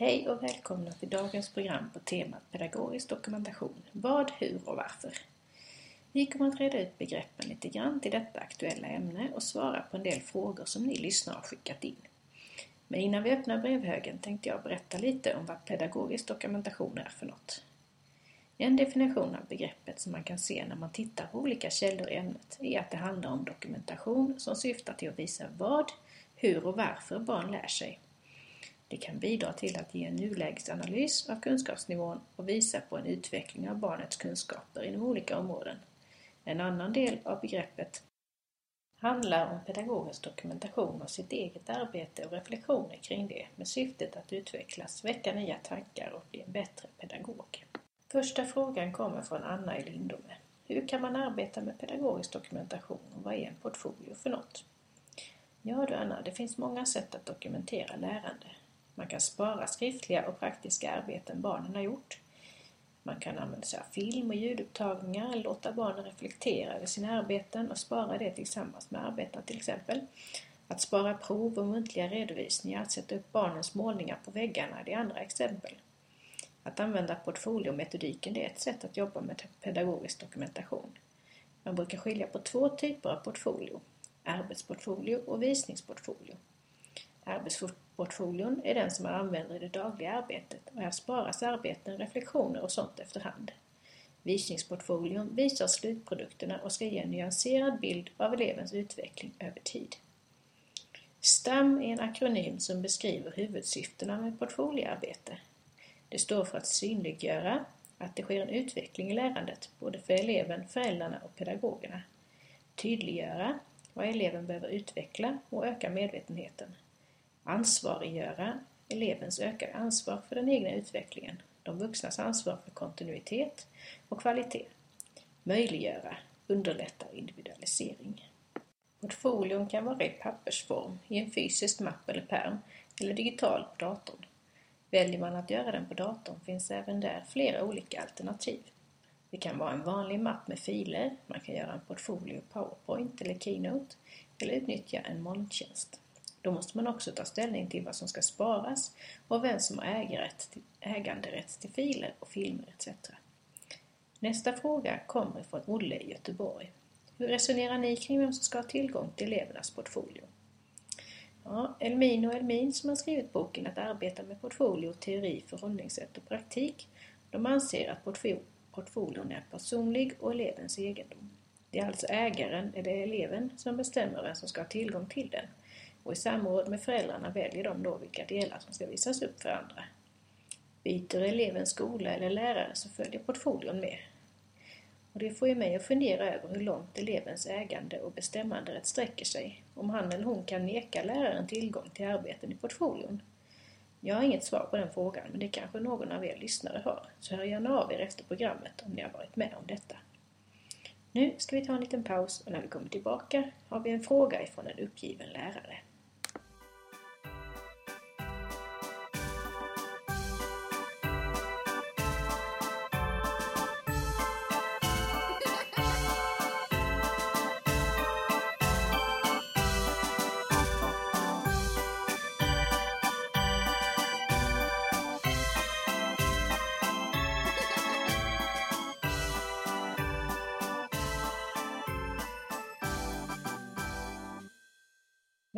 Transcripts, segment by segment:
Hej och välkomna till dagens program på temat pedagogisk dokumentation. Vad, hur och varför? Vi kommer att reda ut begreppen lite grann till detta aktuella ämne och svara på en del frågor som ni lyssnare har skickat in. Men innan vi öppnar brevhögen tänkte jag berätta lite om vad pedagogisk dokumentation är för något. En definition av begreppet som man kan se när man tittar på olika källor i ämnet är att det handlar om dokumentation som syftar till att visa vad, hur och varför barn lär sig. Det kan bidra till att ge en nulägesanalys av kunskapsnivån och visa på en utveckling av barnets kunskaper inom olika områden. En annan del av begreppet handlar om pedagogens dokumentation av sitt eget arbete och reflektioner kring det med syftet att utvecklas, väcka nya tankar och bli en bättre pedagog. Första frågan kommer från Anna i Lindome. Hur kan man arbeta med pedagogisk dokumentation och vad är en portfolio för något? Ja du Anna, det finns många sätt att dokumentera lärande. Man kan spara skriftliga och praktiska arbeten barnen har gjort. Man kan använda sig av film och ljudupptagningar låta barnen reflektera över sina arbeten och spara det tillsammans med arbeten till exempel. Att spara prov och muntliga redovisningar, att sätta upp barnens målningar på väggarna, det är andra exempel. Att använda portfoliometodiken det är ett sätt att jobba med pedagogisk dokumentation. Man brukar skilja på två typer av portfolio, arbetsportfolio och visningsportfolio. Arbetsportfolion är den som man använder i det dagliga arbetet och här sparas arbeten, reflektioner och sånt efterhand. Visningsportfolion visar slutprodukterna och ska ge en nyanserad bild av elevens utveckling över tid. STAM är en akronym som beskriver huvudsyftena med portfolioarbete. Det står för att synliggöra att det sker en utveckling i lärandet, både för eleven, föräldrarna och pedagogerna. Tydliggöra vad eleven behöver utveckla och öka medvetenheten. Ansvariggöra elevens ökade ansvar för den egna utvecklingen, de vuxnas ansvar för kontinuitet och kvalitet. Möjliggöra, underlätta individualisering. Portfolion kan vara i pappersform, i en fysisk mapp eller pärm eller digital på datorn. Väljer man att göra den på datorn finns även där flera olika alternativ. Det kan vara en vanlig mapp med filer, man kan göra en portfolio PowerPoint eller Keynote eller utnyttja en molntjänst. Då måste man också ta ställning till vad som ska sparas och vem som har ägarrätt till, äganderätt till filer och filmer etc. Nästa fråga kommer från Olle i Göteborg. Hur resonerar ni kring vem som ska ha tillgång till elevernas portfolio? Ja, Elmin och Elmin som har skrivit boken Att arbeta med portfolio, teori, förhållningssätt och praktik, de anser att portfolion är personlig och elevens egendom. Det är alltså ägaren eller eleven som bestämmer vem som ska ha tillgång till den och i samråd med föräldrarna väljer de då vilka delar som ska visas upp för andra. Byter eleven skola eller lärare så följer portfolion med. Och det får ju mig att fundera över hur långt elevens ägande och bestämmanderätt sträcker sig, om han eller hon kan neka läraren tillgång till arbeten i portfolion. Jag har inget svar på den frågan, men det kanske någon av er lyssnare har, så hör gärna av er efter programmet om ni har varit med om detta. Nu ska vi ta en liten paus och när vi kommer tillbaka har vi en fråga ifrån en uppgiven lärare.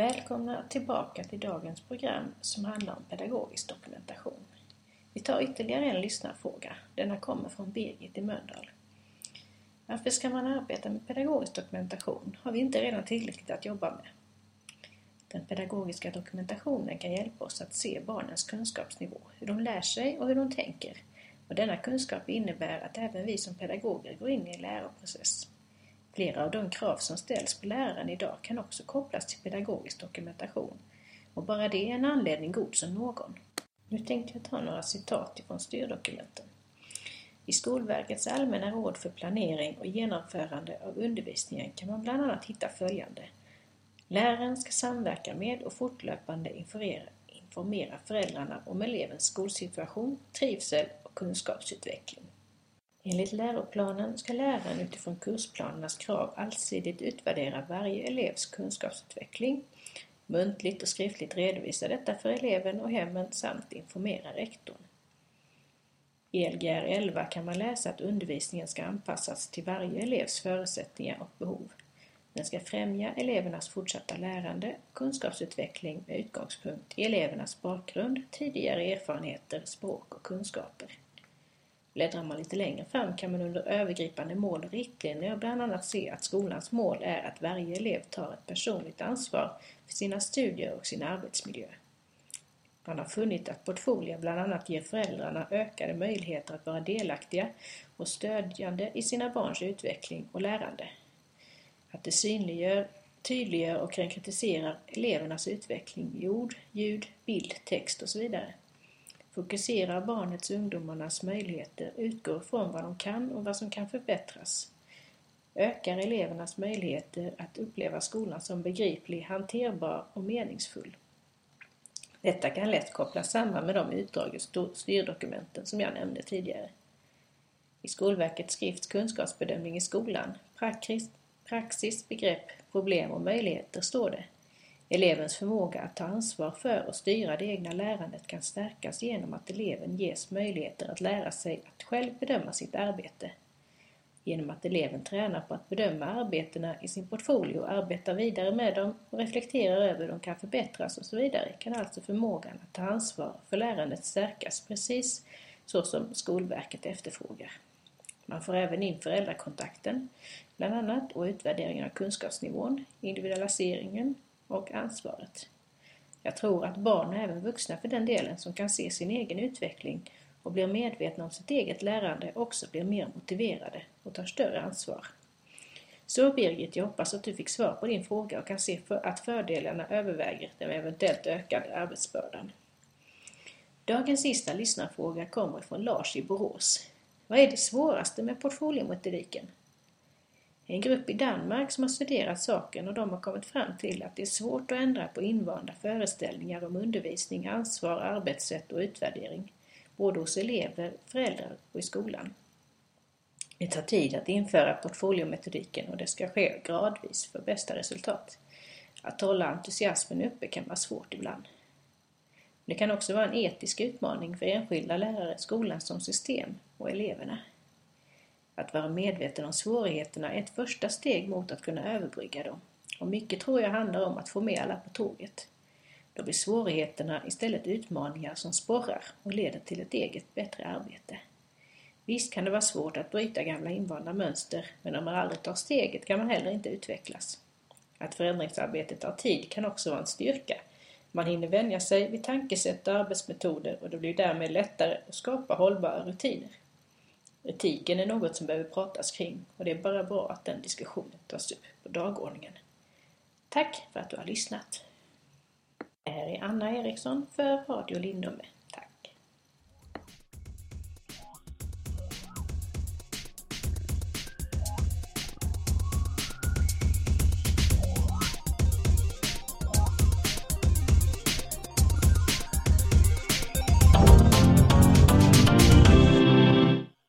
Välkomna tillbaka till dagens program som handlar om pedagogisk dokumentation. Vi tar ytterligare en lyssnarfråga. Denna kommer från Birgit i Mölndal. Varför ska man arbeta med pedagogisk dokumentation? Har vi inte redan tillräckligt att jobba med? Den pedagogiska dokumentationen kan hjälpa oss att se barnens kunskapsnivå, hur de lär sig och hur de tänker. Och denna kunskap innebär att även vi som pedagoger går in i en läroprocess. Flera av de krav som ställs på läraren idag kan också kopplas till pedagogisk dokumentation. Och bara det är en anledning god som någon. Nu tänkte jag ta några citat ifrån styrdokumenten. I Skolverkets allmänna råd för planering och genomförande av undervisningen kan man bland annat hitta följande. Läraren ska samverka med och fortlöpande informera, informera föräldrarna om elevens skolsituation, trivsel och kunskapsutveckling. Enligt läroplanen ska läraren utifrån kursplanernas krav allsidigt utvärdera varje elevs kunskapsutveckling, muntligt och skriftligt redovisa detta för eleven och hemmen samt informera rektorn. I Lgr 11 kan man läsa att undervisningen ska anpassas till varje elevs förutsättningar och behov. Den ska främja elevernas fortsatta lärande och kunskapsutveckling med utgångspunkt i elevernas bakgrund, tidigare erfarenheter, språk och kunskaper. Bläddrar man lite längre fram kan man under övergripande mål och riktlinjer bland annat se att skolans mål är att varje elev tar ett personligt ansvar för sina studier och sin arbetsmiljö. Man har funnit att Portfolio bland annat ger föräldrarna ökade möjligheter att vara delaktiga och stödjande i sina barns utveckling och lärande. Att det synliggör, tydliggör och konkretiserar elevernas utveckling i ord, ljud, bild, text och så vidare. Fokuserar barnets och ungdomarnas möjligheter, utgår från vad de kan och vad som kan förbättras. Ökar elevernas möjligheter att uppleva skolan som begriplig, hanterbar och meningsfull. Detta kan lätt kopplas samman med de utdrag ur styrdokumenten som jag nämnde tidigare. I Skolverkets skrift Kunskapsbedömning i skolan, praxis, begrepp, problem och möjligheter står det Elevens förmåga att ta ansvar för och styra det egna lärandet kan stärkas genom att eleven ges möjligheter att lära sig att själv bedöma sitt arbete. Genom att eleven tränar på att bedöma arbetena i sin portfolio, arbetar vidare med dem och reflekterar över hur de kan förbättras och så vidare kan alltså förmågan att ta ansvar för lärandet stärkas precis så som Skolverket efterfrågar. Man får även in föräldrakontakten, bland annat, och utvärderingen av kunskapsnivån, individualiseringen och ansvaret. Jag tror att barn och även vuxna för den delen som kan se sin egen utveckling och blir medvetna om sitt eget lärande också blir mer motiverade och tar större ansvar. Så Birgit, jag hoppas att du fick svar på din fråga och kan se att fördelarna överväger den eventuellt ökade arbetsbördan. Dagens sista lyssnarfråga kommer från Lars i Borås. Vad är det svåraste med portfoliometodiken? En grupp i Danmark som har studerat saken och de har kommit fram till att det är svårt att ändra på invanda föreställningar om undervisning, ansvar, arbetssätt och utvärdering, både hos elever, föräldrar och i skolan. Det tar tid att införa portfoliometodiken och det ska ske gradvis för bästa resultat. Att hålla entusiasmen uppe kan vara svårt ibland. Det kan också vara en etisk utmaning för enskilda lärare, skolan som system och eleverna. Att vara medveten om svårigheterna är ett första steg mot att kunna överbrygga dem. Och mycket tror jag handlar om att få med alla på tåget. Då blir svårigheterna istället utmaningar som sporrar och leder till ett eget bättre arbete. Visst kan det vara svårt att bryta gamla invanda mönster, men om man aldrig tar steget kan man heller inte utvecklas. Att förändringsarbetet tar tid kan också vara en styrka. Man hinner vänja sig vid tankesätt och arbetsmetoder och det blir därmed lättare att skapa hållbara rutiner. Etiken är något som behöver pratas kring och det är bara bra att den diskussionen tas upp på dagordningen. Tack för att du har lyssnat. Det här är Anna Eriksson för Radio Lindome.